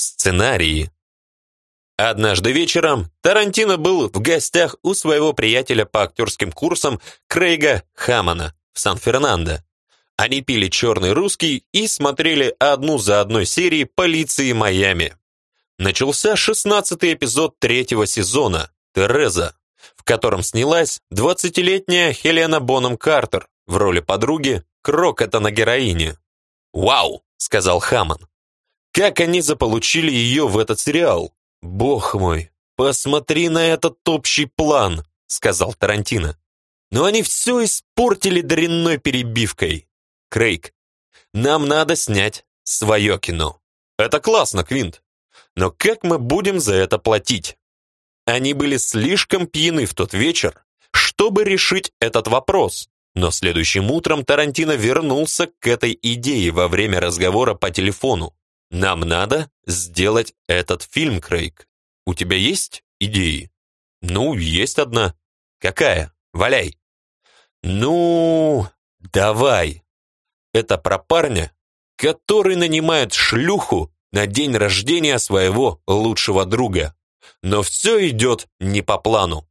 Сценарии. Однажды вечером Тарантино был в гостях у своего приятеля по актерским курсам Крейга Хаммона в Сан-Фернандо. Они пили черный русский и смотрели одну за одной серии «Полиции Майами». Начался шестнадцатый эпизод третьего сезона «Тереза», в котором снялась 20-летняя Хелена Боном Картер в роли подруги Крокета на героине. «Вау!» — сказал Хаммон. «Как они заполучили ее в этот сериал? Бог мой, посмотри на этот общий план!» — сказал Тарантино. «Но они все испортили дрянной перебивкой. Крейг, нам надо снять свое кино. Это классно, Квинт. Но как мы будем за это платить?» Они были слишком пьяны в тот вечер, чтобы решить этот вопрос. Но следующим утром Тарантино вернулся к этой идее во время разговора по телефону. «Нам надо сделать этот фильм, Крейг. У тебя есть идеи?» «Ну, есть одна». «Какая? Валяй». «Ну, давай». Это про парня, который нанимает шлюху на день рождения своего лучшего друга. Но все идет не по плану.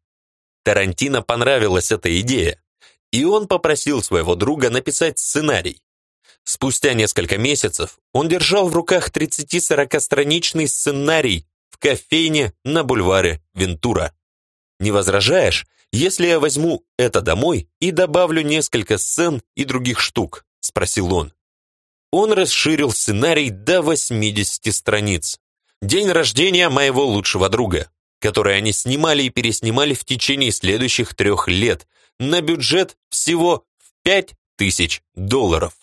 Тарантино понравилась эта идея и он попросил своего друга написать сценарий. Спустя несколько месяцев он держал в руках 30-40-страничный сценарий в кофейне на бульваре Вентура. «Не возражаешь, если я возьму это домой и добавлю несколько сцен и других штук?» – спросил он. Он расширил сценарий до 80 страниц. День рождения моего лучшего друга, который они снимали и переснимали в течение следующих трех лет, на бюджет всего в 5000 долларов.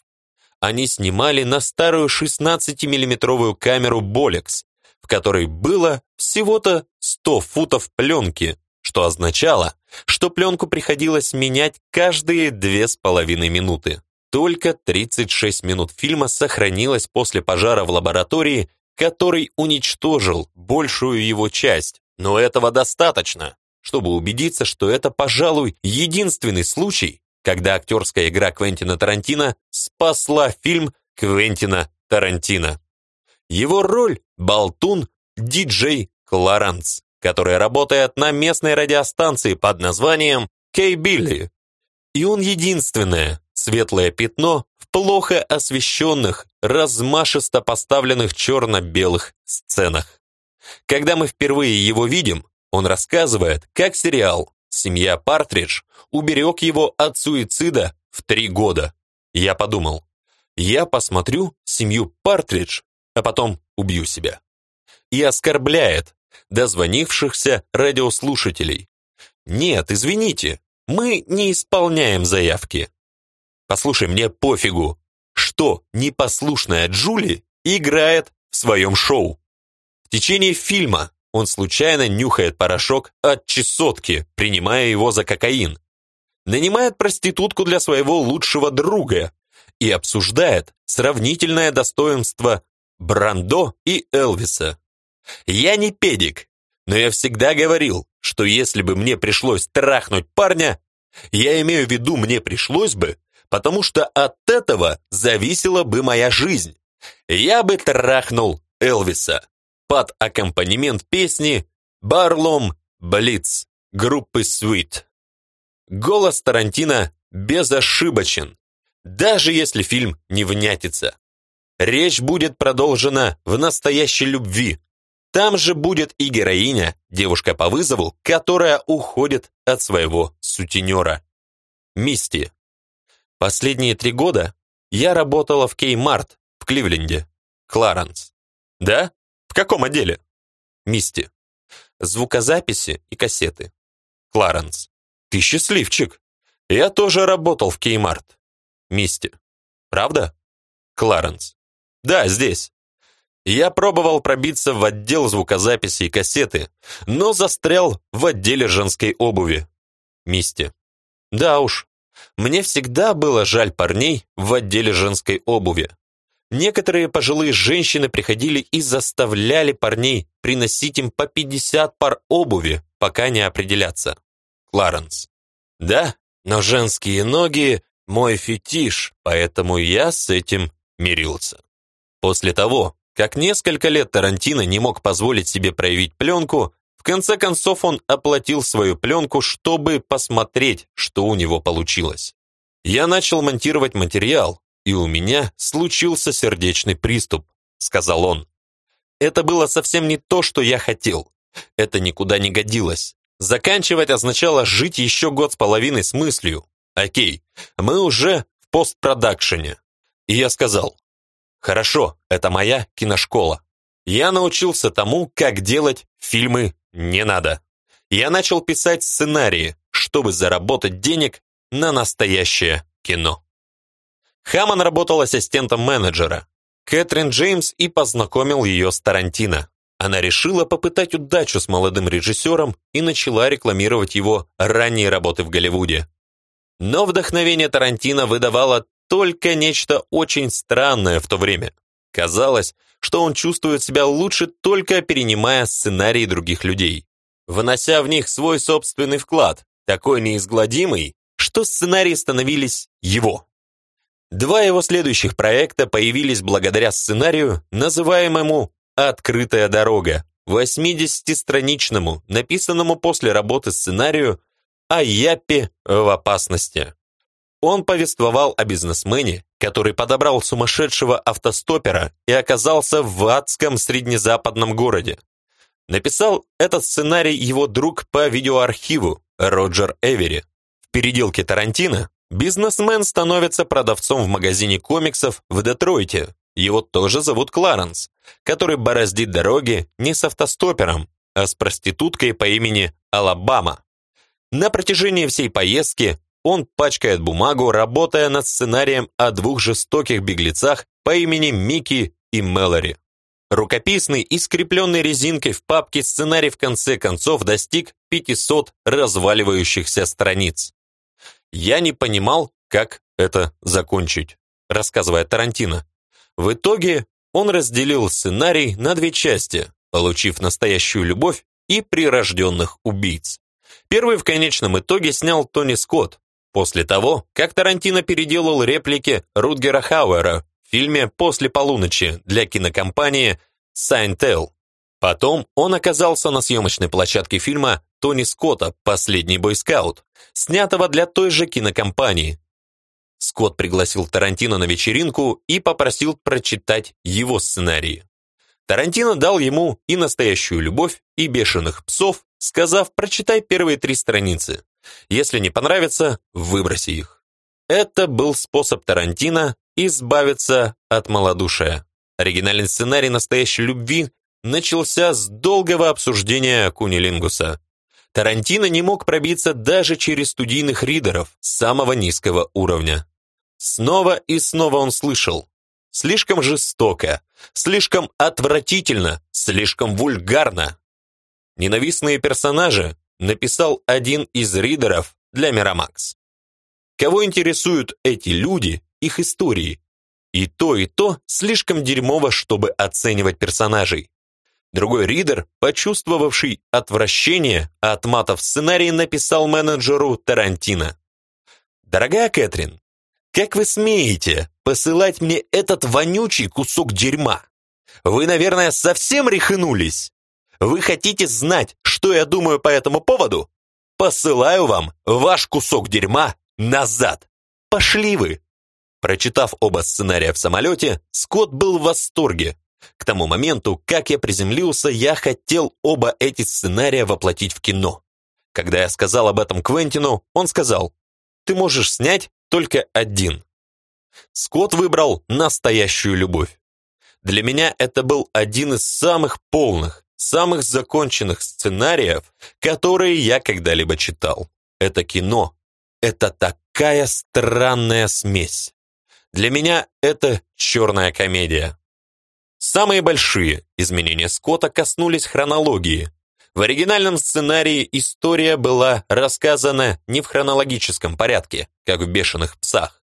Они снимали на старую 16-миллиметровую камеру Bolex, в которой было всего-то 100 футов пленки, что означало, что пленку приходилось менять каждые две с половиной минуты. Только 36 минут фильма сохранилось после пожара в лаборатории, который уничтожил большую его часть, но этого достаточно, чтобы убедиться, что это, пожалуй, единственный случай, когда актерская игра Квентина Тарантино спасла фильм Квентина Тарантино. Его роль – болтун диджей Кларанс, который работает на местной радиостанции под названием Кей Билли. И он единственное светлое пятно в плохо освещенных, размашисто поставленных черно-белых сценах. Когда мы впервые его видим, он рассказывает, как сериал «Семья Партридж» уберег его от суицида в три года. Я подумал, я посмотрю «Семью Партридж», а потом убью себя. И оскорбляет дозвонившихся радиослушателей. Нет, извините, мы не исполняем заявки. Послушай, мне пофигу, что непослушная Джули играет в своем шоу. В течение фильма он случайно нюхает порошок от чесотки, принимая его за кокаин. Нанимает проститутку для своего лучшего друга и обсуждает сравнительное достоинство Брандо и Элвиса. Я не педик, но я всегда говорил, что если бы мне пришлось трахнуть парня, я имею в виду, мне пришлось бы, потому что от этого зависела бы моя жизнь. Я бы трахнул Элвиса под аккомпанемент песни «Барлом Блиц» группы Sweet. Голос Тарантино безошибочен, даже если фильм не внятится. Речь будет продолжена в настоящей любви. Там же будет и героиня, девушка по вызову, которая уходит от своего сутенера. Мисти. Последние три года я работала в Кей-Март в Кливленде. Кларенс. Да? В каком отделе? Мисти. Звукозаписи и кассеты. Кларенс. Ты счастливчик. Я тоже работал в Кеймарт. Мисти. Правда? Кларенс. Да, здесь. Я пробовал пробиться в отдел звукозаписи и кассеты, но застрял в отделе женской обуви. Мисти. Да уж, мне всегда было жаль парней в отделе женской обуви. Некоторые пожилые женщины приходили и заставляли парней приносить им по 50 пар обуви, пока не определятся. Кларенс. Да, но женские ноги – мой фетиш, поэтому я с этим мирился. После того, как несколько лет Тарантино не мог позволить себе проявить пленку, в конце концов он оплатил свою пленку, чтобы посмотреть, что у него получилось. Я начал монтировать материал, и у меня случился сердечный приступ, сказал он. Это было совсем не то, что я хотел. Это никуда не годилось. Заканчивать означало жить еще год с половиной с мыслью. Окей, мы уже в постпродакшене. И я сказал, хорошо, это моя киношкола. Я научился тому, как делать фильмы не надо. Я начал писать сценарии, чтобы заработать денег на настоящее кино. Хаммон работал ассистентом менеджера. Кэтрин Джеймс и познакомил ее с Тарантино. Она решила попытать удачу с молодым режиссером и начала рекламировать его ранние работы в Голливуде. Но вдохновение Тарантино выдавало только нечто очень странное в то время. Казалось, что он чувствует себя лучше только перенимая сценарии других людей, внося в них свой собственный вклад, такой неизгладимый, что сценарии становились его. Два его следующих проекта появились благодаря сценарию, называемому «Открытая дорога», 80-страничному, написанному после работы сценарию о Япе в опасности. Он повествовал о бизнесмене, который подобрал сумасшедшего автостопера и оказался в адском среднезападном городе. Написал этот сценарий его друг по видеоархиву Роджер Эвери. В переделке Тарантино бизнесмен становится продавцом в магазине комиксов в Детройте. Его тоже зовут Кларенс, который бороздит дороги не с автостопером, а с проституткой по имени Алабама. На протяжении всей поездки он пачкает бумагу, работая над сценарием о двух жестоких беглецах по имени Микки и Мэлори. Рукописный и скрепленный резинкой в папке сценарий в конце концов достиг 500 разваливающихся страниц. «Я не понимал, как это закончить», рассказывает Тарантино. В итоге он разделил сценарий на две части, получив настоящую любовь и прирожденных убийц. Первый в конечном итоге снял Тони Скотт, после того, как Тарантино переделал реплики Рутгера Хауэра в фильме «После полуночи» для кинокомпании Сайнтел. Потом он оказался на съемочной площадке фильма Тони Скотта «Последний бойскаут», снятого для той же кинокомпании. Скотт пригласил Тарантино на вечеринку и попросил прочитать его сценарии. Тарантино дал ему и «Настоящую любовь», и «Бешеных псов», сказав «Прочитай первые три страницы. Если не понравится, выброси их». Это был способ Тарантино избавиться от малодушия. Оригинальный сценарий «Настоящей любви» начался с долгого обсуждения Кунилингуса. Тарантино не мог пробиться даже через студийных ридеров самого низкого уровня. Снова и снова он слышал. Слишком жестоко, слишком отвратительно, слишком вульгарно. Ненавистные персонажи написал один из ридеров для Мирамакс. Кого интересуют эти люди, их истории? И то, и то слишком дерьмово, чтобы оценивать персонажей. Другой ридер, почувствовавший отвращение от матов в сценарии, написал менеджеру Тарантино. «Дорогая Кэтрин, как вы смеете посылать мне этот вонючий кусок дерьма? Вы, наверное, совсем рехнулись? Вы хотите знать, что я думаю по этому поводу? Посылаю вам ваш кусок дерьма назад. Пошли вы!» Прочитав оба сценария в самолете, Скотт был в восторге. К тому моменту, как я приземлился, я хотел оба эти сценария воплотить в кино. Когда я сказал об этом Квентину, он сказал, «Ты можешь снять только один». Скотт выбрал настоящую любовь. Для меня это был один из самых полных, самых законченных сценариев, которые я когда-либо читал. Это кино. Это такая странная смесь. Для меня это черная комедия. Самые большие изменения Скотта коснулись хронологии. В оригинальном сценарии история была рассказана не в хронологическом порядке, как в «Бешеных псах»,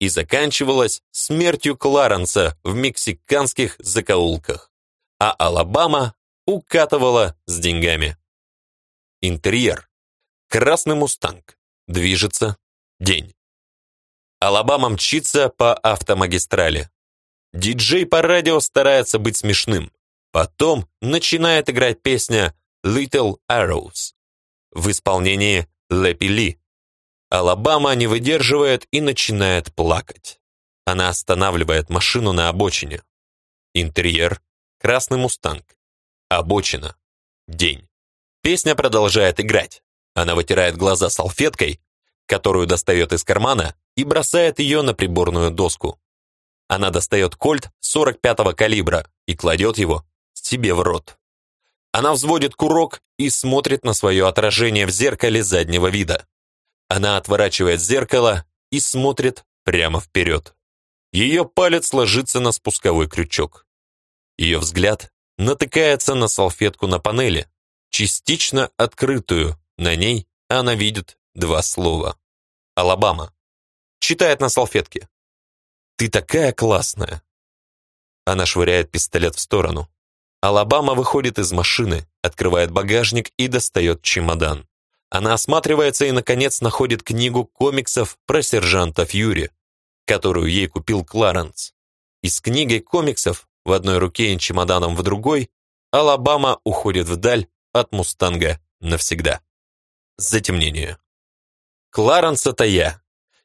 и заканчивалась смертью Кларенса в мексиканских закоулках, а Алабама укатывала с деньгами. Интерьер. Красный мустанг. Движется. День. Алабама мчится по автомагистрали. Диджей по радио старается быть смешным. Потом начинает играть песня «Little Arrows» в исполнении Лепи Ли. Алабама не выдерживает и начинает плакать. Она останавливает машину на обочине. Интерьер – красный мустанг. Обочина. День. Песня продолжает играть. Она вытирает глаза салфеткой, которую достает из кармана, и бросает ее на приборную доску. Она достает кольт 45-го калибра и кладет его себе в рот. Она взводит курок и смотрит на свое отражение в зеркале заднего вида. Она отворачивает зеркало и смотрит прямо вперед. Ее палец ложится на спусковой крючок. Ее взгляд натыкается на салфетку на панели, частично открытую. На ней она видит два слова. Алабама. Читает на салфетке. «Ты такая классная!» Она швыряет пистолет в сторону. Алабама выходит из машины, открывает багажник и достает чемодан. Она осматривается и, наконец, находит книгу комиксов про сержанта Фьюри, которую ей купил Кларенс. Из книги комиксов в одной руке и чемоданом в другой Алабама уходит вдаль от Мустанга навсегда. Затемнение. Кларенс это я.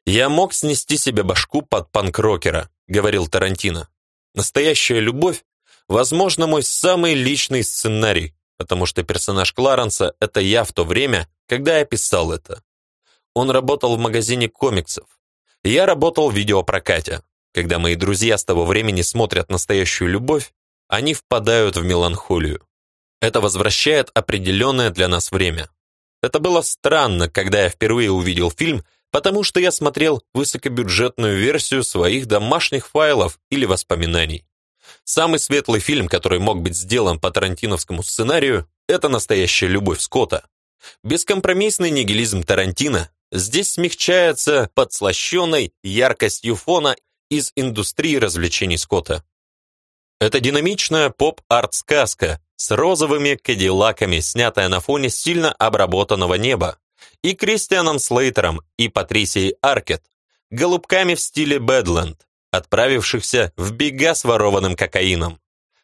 Я мог снести себе башку под панк-рокера, говорил Тарантино. Настоящая любовь, возможно, мой самый личный сценарий, потому что персонаж Кларенса это я в то время, когда я писал это. Он работал в магазине комиксов. Я работал в видеопрокате. Когда мои друзья с того времени смотрят настоящую любовь, они впадают в меланхолию. Это возвращает определенное для нас время. Это было странно, когда я впервые увидел фильм, потому что я смотрел высокобюджетную версию своих домашних файлов или воспоминаний. Самый светлый фильм, который мог быть сделан по тарантиновскому сценарию, это «Настоящая любовь Скотта». Бескомпромиссный нигилизм Тарантино здесь смягчается подслащенной яркостью фона из индустрии развлечений Скотта. Это динамичная поп-арт-сказка, с розовыми кадиллаками, снятая на фоне сильно обработанного неба, и Кристианом Слейтером и Патрисией Аркет, голубками в стиле Бэдленд, отправившихся в бега с ворованным кокаином.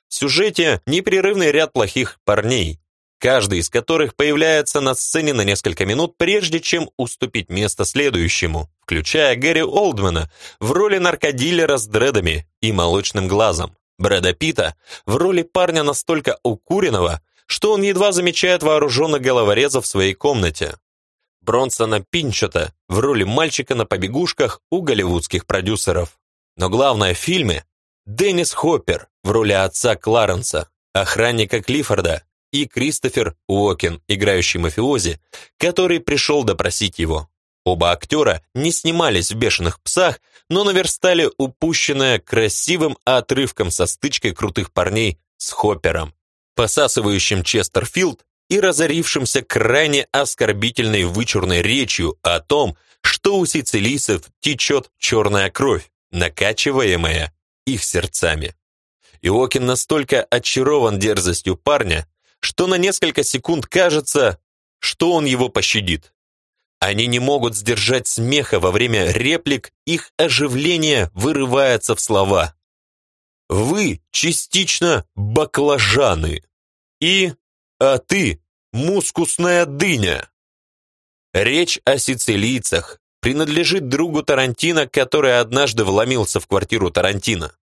В сюжете непрерывный ряд плохих парней, каждый из которых появляется на сцене на несколько минут, прежде чем уступить место следующему, включая Гэри Олдмана в роли наркодилера с дредами и молочным глазом. Брэда Питта в роли парня настолько укуренного, что он едва замечает вооруженных головорезов в своей комнате. Бронсона Пинчета в роли мальчика на побегушках у голливудских продюсеров. Но главное в фильме – Деннис Хоппер в роли отца Кларенса, охранника Клиффорда, и Кристофер Уокен, играющий мафиози, который пришел допросить его. Оба актера не снимались в «Бешеных псах», но наверстали упущенное красивым отрывком со стычкой крутых парней с Хоппером, посасывающим Честерфилд и разорившимся крайне оскорбительной вычурной речью о том, что у сицилийцев течет черная кровь, накачиваемая их сердцами. Иокин настолько очарован дерзостью парня, что на несколько секунд кажется, что он его пощадит. Они не могут сдержать смеха во время реплик, их оживление вырывается в слова. «Вы частично баклажаны» и «А ты мускусная дыня». Речь о сицилийцах принадлежит другу Тарантино, который однажды вломился в квартиру Тарантино.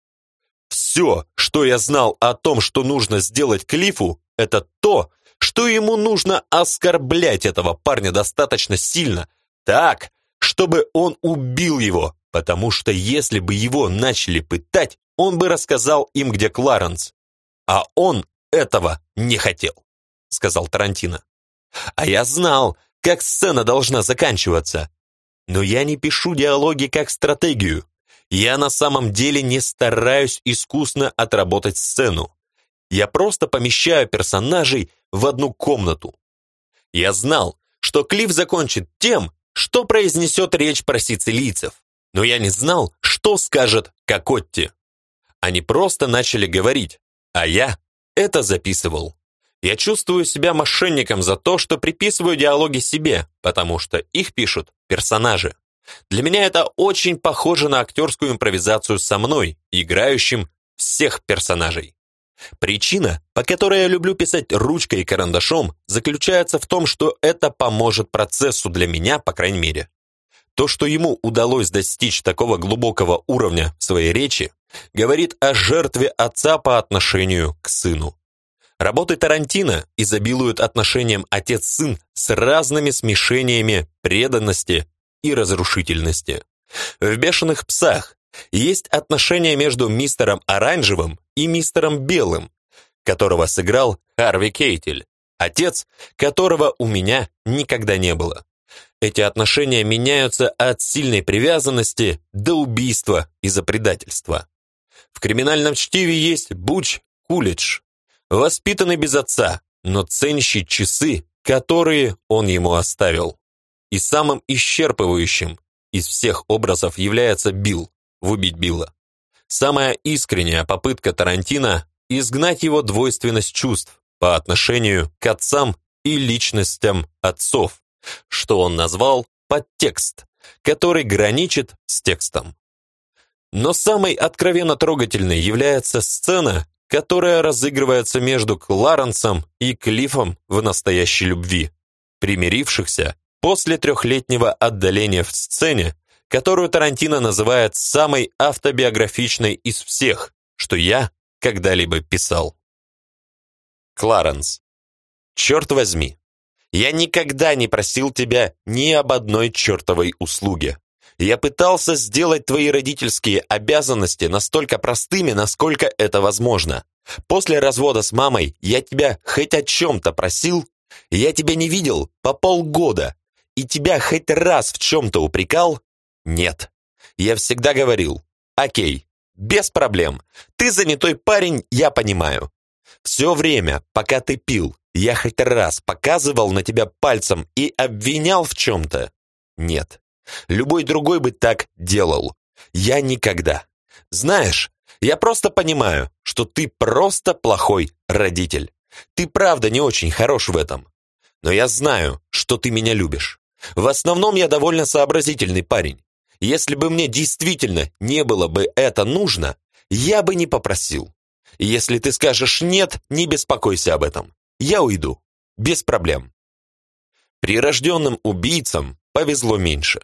Все, что я знал о том, что нужно сделать Клифу, это то, что ему нужно оскорблять этого парня достаточно сильно, так, чтобы он убил его, потому что если бы его начали пытать, он бы рассказал им, где Кларенс. А он этого не хотел, сказал Тарантино. А я знал, как сцена должна заканчиваться. Но я не пишу диалоги как стратегию. Я на самом деле не стараюсь искусно отработать сцену. Я просто помещаю персонажей в одну комнату. Я знал, что Клифф закончит тем, что произнесет речь про сицилийцев, но я не знал, что скажет Кокотти. Они просто начали говорить, а я это записывал. Я чувствую себя мошенником за то, что приписываю диалоги себе, потому что их пишут персонажи. Для меня это очень похоже на актерскую импровизацию со мной, играющим всех персонажей. Причина, по которой я люблю писать ручкой и карандашом, заключается в том, что это поможет процессу для меня, по крайней мере. То, что ему удалось достичь такого глубокого уровня своей речи, говорит о жертве отца по отношению к сыну. Работы Тарантино изобилуют отношением отец-сын с разными смешениями преданности и разрушительности. В «Бешеных псах» есть отношение между мистером Оранжевым и мистером Белым, которого сыграл Харви Кейтель, отец, которого у меня никогда не было. Эти отношения меняются от сильной привязанности до убийства из-за предательства. В криминальном чтиве есть Буч Кулич, воспитанный без отца, но ценящий часы, которые он ему оставил. И самым исчерпывающим из всех образов является Билл в «Убить Билла». Самая искренняя попытка Тарантино изгнать его двойственность чувств по отношению к отцам и личностям отцов, что он назвал подтекст, который граничит с текстом. Но самой откровенно трогательной является сцена, которая разыгрывается между Кларенсом и Клиффом в настоящей любви, примирившихся после трехлетнего отдаления в сцене, которую Тарантино называет самой автобиографичной из всех, что я когда-либо писал. Кларенс. Черт возьми, я никогда не просил тебя ни об одной чертовой услуге. Я пытался сделать твои родительские обязанности настолько простыми, насколько это возможно. После развода с мамой я тебя хоть о чем-то просил, я тебя не видел по полгода, и тебя хоть раз в чем-то упрекал? Нет. Я всегда говорил, окей, без проблем, ты занятой парень, я понимаю. Все время, пока ты пил, я хоть раз показывал на тебя пальцем и обвинял в чем-то? Нет. Любой другой бы так делал. Я никогда. Знаешь, я просто понимаю, что ты просто плохой родитель. Ты правда не очень хорош в этом. Но я знаю, что ты меня любишь. В основном я довольно сообразительный парень. Если бы мне действительно не было бы это нужно, я бы не попросил. Если ты скажешь «нет», не беспокойся об этом. Я уйду. Без проблем. Прирожденным убийцам повезло меньше.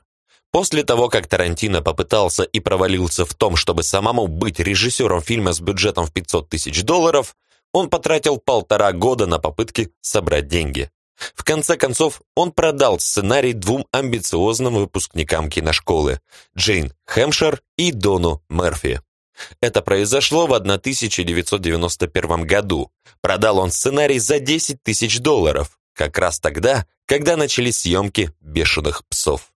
После того, как Тарантино попытался и провалился в том, чтобы самому быть режиссером фильма с бюджетом в 500 тысяч долларов, он потратил полтора года на попытки собрать деньги. В конце концов, он продал сценарий двум амбициозным выпускникам киношколы – Джейн Хэмшер и Дону Мерфи. Это произошло в 1991 году. Продал он сценарий за 10 тысяч долларов, как раз тогда, когда начались съемки «Бешеных псов».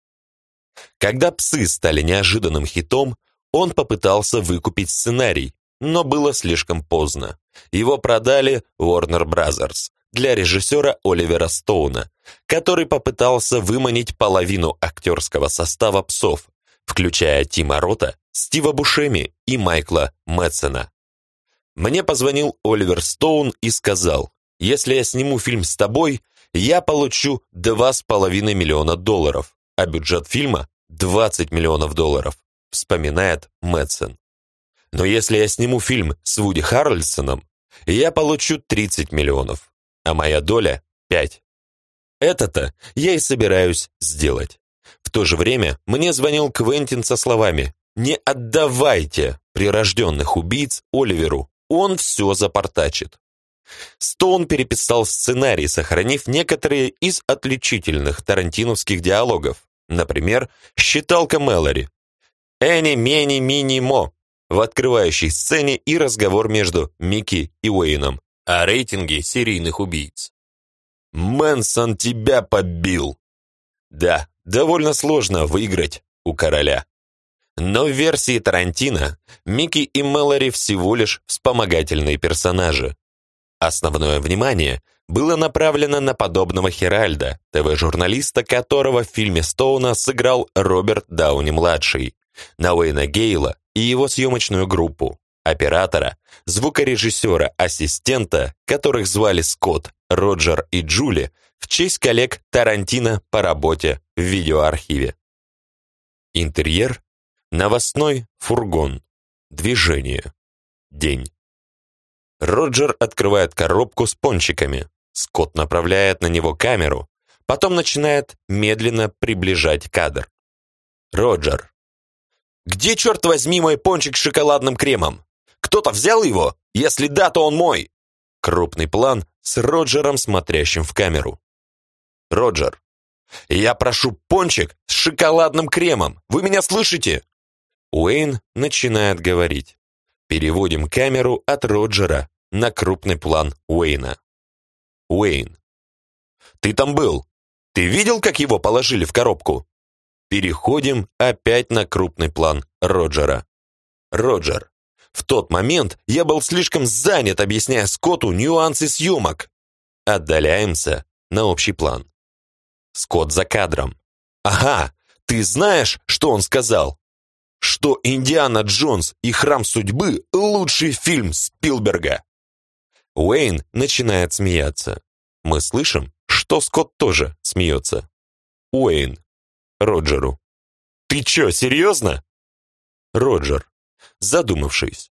Когда «Псы» стали неожиданным хитом, он попытался выкупить сценарий, но было слишком поздно. Его продали Warner Brothers для режиссера Оливера Стоуна, который попытался выманить половину актерского состава «Псов», включая Тима Рота Стива Бушеми и Майкла Мэтсона. Мне позвонил Оливер Стоун и сказал, если я сниму фильм с тобой, я получу 2,5 миллиона долларов, а бюджет фильма 20 миллионов долларов, вспоминает Мэтсон. Но если я сниму фильм с Вуди Харрельсоном, я получу 30 миллионов, а моя доля – 5. Это-то я и собираюсь сделать. В то же время мне звонил Квентин со словами не отдавайте прирожденных убийц Оливеру, он все запортачит. Стоун переписал сценарий, сохранив некоторые из отличительных тарантиновских диалогов. Например, «Считалка Мэлори», «Эни, мени, мини, мо» в открывающей сцене и разговор между Микки и Уэйном о рейтинге серийных убийц. «Мэнсон тебя побил!» Да, довольно сложно выиграть у короля. Но в версии Тарантино Микки и Мэлори всего лишь вспомогательные персонажи. Основное внимание было направлено на подобного Херальда, ТВ-журналиста, которого в фильме Стоуна сыграл Роберт Дауни-младший, на Уэйна Гейла и его съемочную группу, оператора, звукорежиссера, ассистента, которых звали Скотт, Роджер и Джули, в честь коллег Тарантино по работе в видеоархиве. Интерьер Новостной фургон. Движение. день. Роджер открывает коробку с пончиками. Скотт направляет на него камеру, потом начинает медленно приближать кадр. Роджер. «Где, черт возьми, мой пончик с шоколадным кремом? Кто-то взял его? Если да, то он мой!» Крупный план с Роджером, смотрящим в камеру. Роджер. «Я прошу пончик с шоколадным кремом! Вы меня слышите?» Уэйн начинает говорить. Переводим камеру от Роджера на крупный план Уэйна. Уэйн. «Ты там был? Ты видел, как его положили в коробку?» Переходим опять на крупный план Роджера. Роджер. В тот момент я был слишком занят, объясняя Скотту нюансы съемок. Отдаляемся на общий план. Скотт за кадром. «Ага, ты знаешь, что он сказал? Что «Индиана Джонс и Храм Судьбы» — лучший фильм Спилберга». Уэйн начинает смеяться. Мы слышим, что Скотт тоже смеется. Уэйн. Роджеру. «Ты чё, серьезно?» Роджер, задумавшись.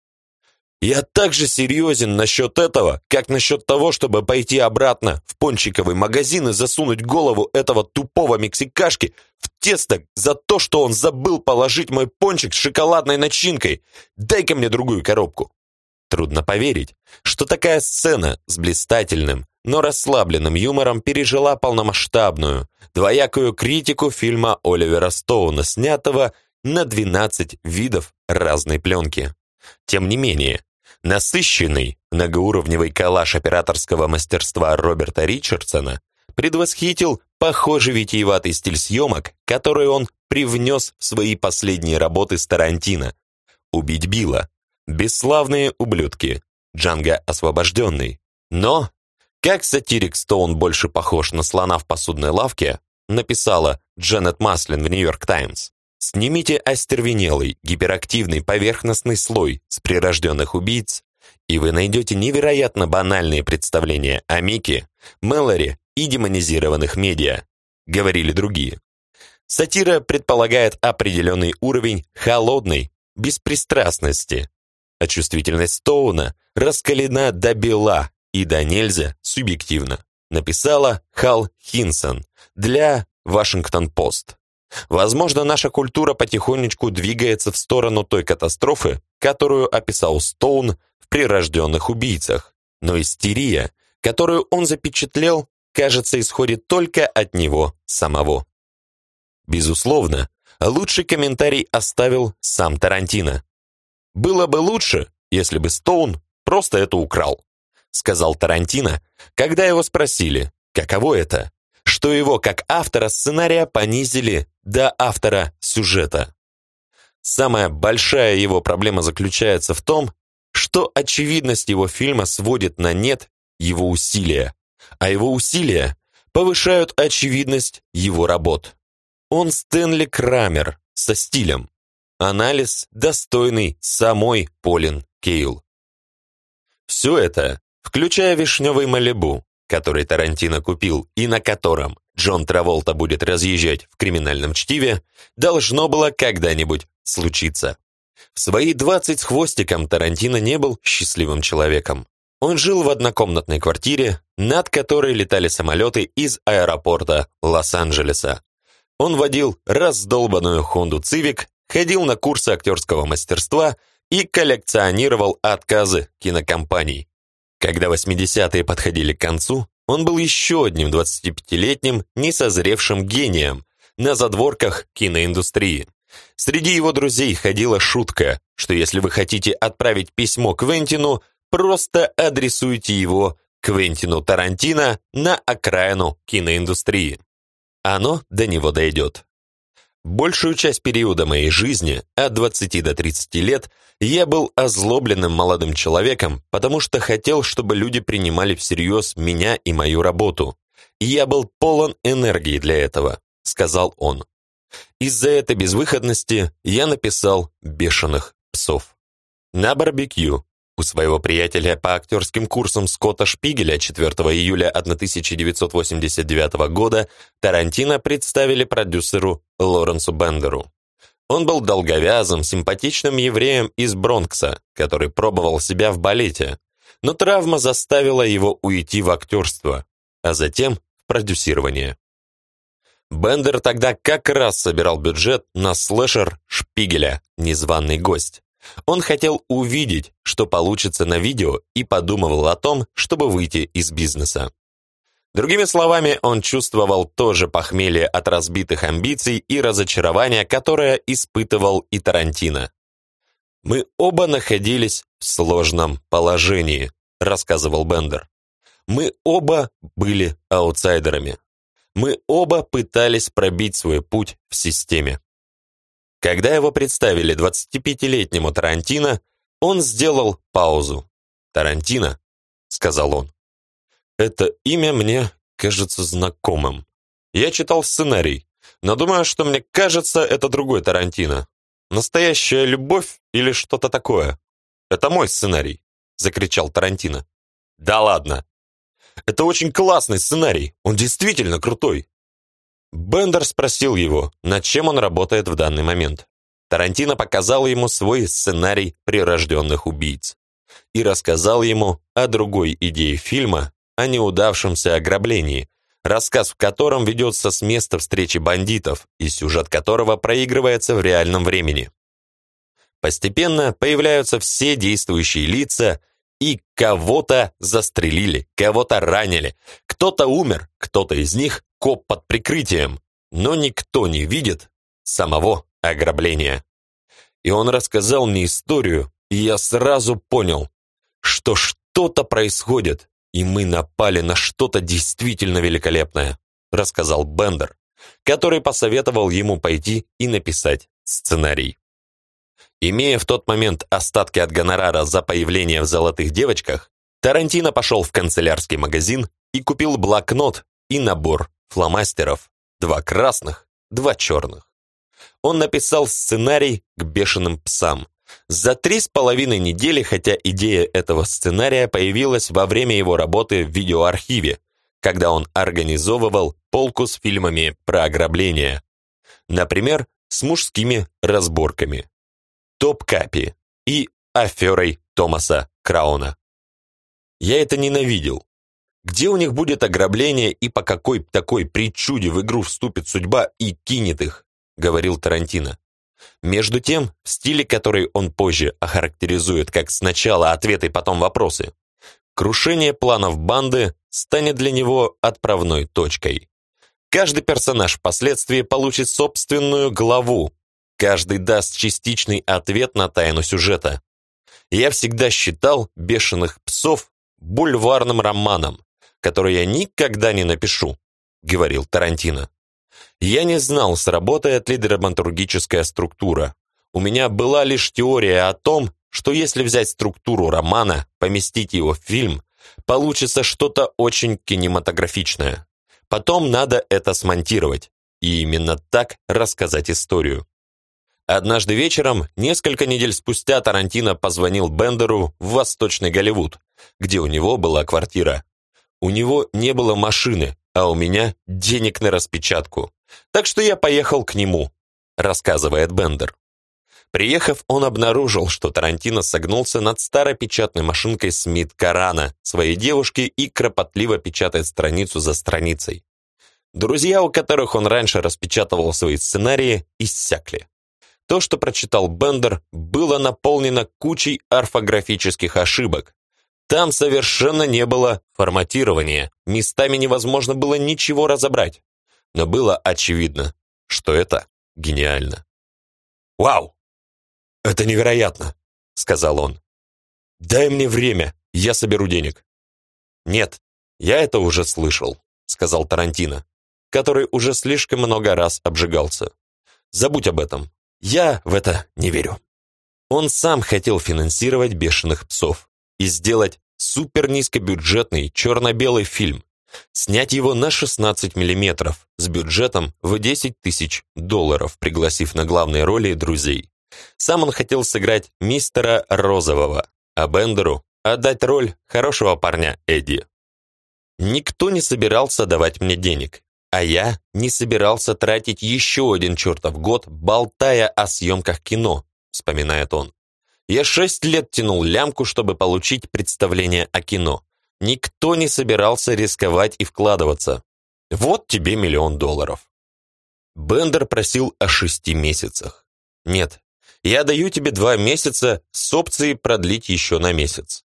«Я так же серьезен насчет этого, как насчет того, чтобы пойти обратно в пончиковый магазин и засунуть голову этого тупого мексикашки в тесто за то, что он забыл положить мой пончик с шоколадной начинкой. Дай-ка мне другую коробку». Трудно поверить, что такая сцена с блистательным, но расслабленным юмором пережила полномасштабную, двоякую критику фильма Оливера Стоуна, снятого на 12 видов разной пленки. Тем не менее, насыщенный, многоуровневый коллаж операторского мастерства Роберта Ричардсона предвосхитил похожий витиеватый стиль съемок, который он привнес в свои последние работы с Тарантино. «Убить Билла», «Бесславные ублюдки», «Джанго освобожденный». Но как сатирик Стоун больше похож на слона в посудной лавке, написала Дженнет Маслин в Нью-Йорк Таймс. Снимите остервенелый, гиперактивный поверхностный слой с прирожденных убийц, и вы найдете невероятно банальные представления о Мике, Мэлори и демонизированных медиа, говорили другие. Сатира предполагает определенный уровень холодной беспристрастности, а чувствительность Стоуна раскалена до бела и до нельзя субъективно, написала Хал Хинсон для Вашингтон-Пост. Возможно, наша культура потихонечку двигается в сторону той катастрофы, которую описал Стоун в «Прирожденных убийцах», но истерия, которую он запечатлел, кажется, исходит только от него самого. Безусловно, лучший комментарий оставил сам Тарантино. Было бы лучше, если бы Стоун просто это украл сказал Тарантино, когда его спросили, каково это, что его как автора сценария понизили до автора сюжета. Самая большая его проблема заключается в том, что очевидность его фильма сводит на нет его усилия, а его усилия повышают очевидность его работ. Он Стэнли Крамер со стилем. Анализ, достойный самой Полин Кейл. Все это включая вишневый Малибу, который Тарантино купил и на котором Джон Траволта будет разъезжать в криминальном чтиве, должно было когда-нибудь случиться. В свои 20 с хвостиком Тарантино не был счастливым человеком. Он жил в однокомнатной квартире, над которой летали самолеты из аэропорта Лос-Анджелеса. Он водил раздолбанную Хонду Цивик, ходил на курсы актерского мастерства и коллекционировал отказы кинокомпаний. Когда 80-е подходили к концу, он был еще одним 25-летним несозревшим гением на задворках киноиндустрии. Среди его друзей ходила шутка, что если вы хотите отправить письмо Квентину, просто адресуйте его Квентину Тарантино на окраину киноиндустрии. Оно до него дойдет. Большую часть периода моей жизни, от 20 до 30 лет, я был озлобленным молодым человеком, потому что хотел, чтобы люди принимали всерьез меня и мою работу. Я был полон энергии для этого, сказал он. Из-за этой безвыходности я написал «Бешеных псов». На барбекю у своего приятеля по актерским курсам Скотта Шпигеля 4 июля 1989 года Тарантино представили продюсеру Лоренсу Бендеру. Он был долговязым, симпатичным евреем из Бронкса, который пробовал себя в балете, но травма заставила его уйти в актерство, а затем в продюсирование. Бендер тогда как раз собирал бюджет на слэшер Шпигеля «Незваный гость». Он хотел увидеть, что получится на видео, и подумывал о том, чтобы выйти из бизнеса. Другими словами, он чувствовал то же похмелье от разбитых амбиций и разочарования, которое испытывал и Тарантино. «Мы оба находились в сложном положении», — рассказывал Бендер. «Мы оба были аутсайдерами. Мы оба пытались пробить свой путь в системе». Когда его представили 25-летнему Тарантино, он сделал паузу. «Тарантино», — сказал он. «Это имя мне кажется знакомым. Я читал сценарий, но думаю, что мне кажется, это другой Тарантино. Настоящая любовь или что-то такое. Это мой сценарий», — закричал Тарантино. «Да ладно. Это очень классный сценарий, он действительно крутой. Бендер спросил его, над чем он работает в данный момент. Тарантино показал ему свой сценарий прирожденных убийц и рассказал ему о другой идее фильма, о неудавшемся ограблении, рассказ в котором ведется с места встречи бандитов и сюжет которого проигрывается в реальном времени. Постепенно появляются все действующие лица, и кого-то застрелили, кого-то ранили, кто-то умер, кто-то из них коп под прикрытием, но никто не видит самого ограбления. И он рассказал мне историю, и я сразу понял, что что-то происходит, и мы напали на что-то действительно великолепное, рассказал Бендер, который посоветовал ему пойти и написать сценарий. Имея в тот момент остатки от гонорара за появление в «Золотых девочках», Тарантино пошел в канцелярский магазин и купил блокнот и набор фломастеров, два красных, два черных. Он написал сценарий к «Бешеным псам». За три с половиной недели, хотя идея этого сценария появилась во время его работы в видеоархиве, когда он организовывал полку с фильмами про ограбление. Например, с мужскими разборками. Топ-Капи и аферой Томаса Крауна. Я это ненавидел. Где у них будет ограбление и по какой такой причуде в игру вступит судьба и кинет их, говорил Тарантино. Между тем, в стиле, который он позже охарактеризует как сначала ответы, потом вопросы, крушение планов банды станет для него отправной точкой. Каждый персонаж впоследствии получит собственную главу, Каждый даст частичный ответ на тайну сюжета. Я всегда считал «Бешеных псов» бульварным романом, который я никогда не напишу, говорил Тарантино. Я не знал, сработает ли драматургическая структура. У меня была лишь теория о том, что если взять структуру романа, поместить его в фильм, получится что-то очень кинематографичное. Потом надо это смонтировать и именно так рассказать историю. Однажды вечером, несколько недель спустя, Тарантино позвонил Бендеру в Восточный Голливуд, где у него была квартира. У него не было машины, а у меня денег на распечатку. Так что я поехал к нему, рассказывает Бендер. Приехав, он обнаружил, что Тарантино согнулся над старой печатной машинкой Смит Карана своей девушки и кропотливо печатает страницу за страницей. Друзья, у которых он раньше распечатывал свои сценарии, иссякли. То, что прочитал Бендер, было наполнено кучей орфографических ошибок. Там совершенно не было форматирования, местами невозможно было ничего разобрать. Но было очевидно, что это гениально. «Вау! Это невероятно!» — сказал он. «Дай мне время, я соберу денег». «Нет, я это уже слышал», — сказал Тарантино, который уже слишком много раз обжигался. «Забудь об этом. Я в это не верю. Он сам хотел финансировать «Бешеных псов» и сделать супер низкобюджетный черно-белый фильм, снять его на 16 мм с бюджетом в 10 тысяч долларов, пригласив на главные роли друзей. Сам он хотел сыграть мистера Розового, а Бендеру отдать роль хорошего парня Эдди. Никто не собирался давать мне денег. А я не собирался тратить еще один чертов год, болтая о съемках кино, вспоминает он. Я шесть лет тянул лямку, чтобы получить представление о кино. Никто не собирался рисковать и вкладываться. Вот тебе миллион долларов. Бендер просил о шести месяцах. Нет, я даю тебе два месяца с опцией продлить еще на месяц.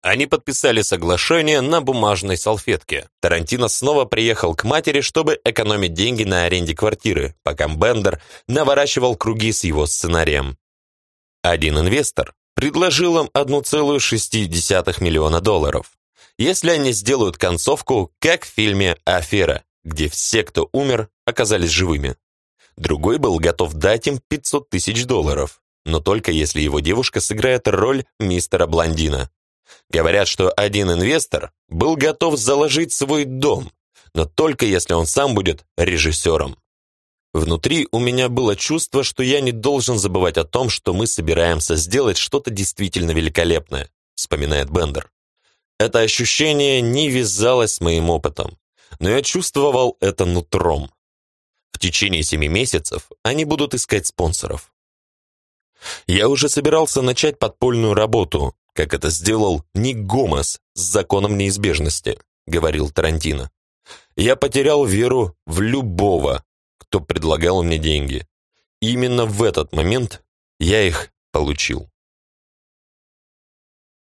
Они подписали соглашение на бумажной салфетке. Тарантино снова приехал к матери, чтобы экономить деньги на аренде квартиры, пока Бендер наворачивал круги с его сценарием. Один инвестор предложил им 1,6 миллиона долларов. Если они сделают концовку, как в фильме «Афера», где все, кто умер, оказались живыми. Другой был готов дать им 500 тысяч долларов, но только если его девушка сыграет роль мистера Блондина. Говорят, что один инвестор был готов заложить свой дом, но только если он сам будет режиссером. Внутри у меня было чувство, что я не должен забывать о том, что мы собираемся сделать что-то действительно великолепное, вспоминает Бендер. Это ощущение не вязалось с моим опытом, но я чувствовал это нутром. В течение семи месяцев они будут искать спонсоров. Я уже собирался начать подпольную работу, как это сделал Ник Гомес с законом неизбежности, говорил Тарантино. Я потерял веру в любого, кто предлагал мне деньги. именно в этот момент я их получил.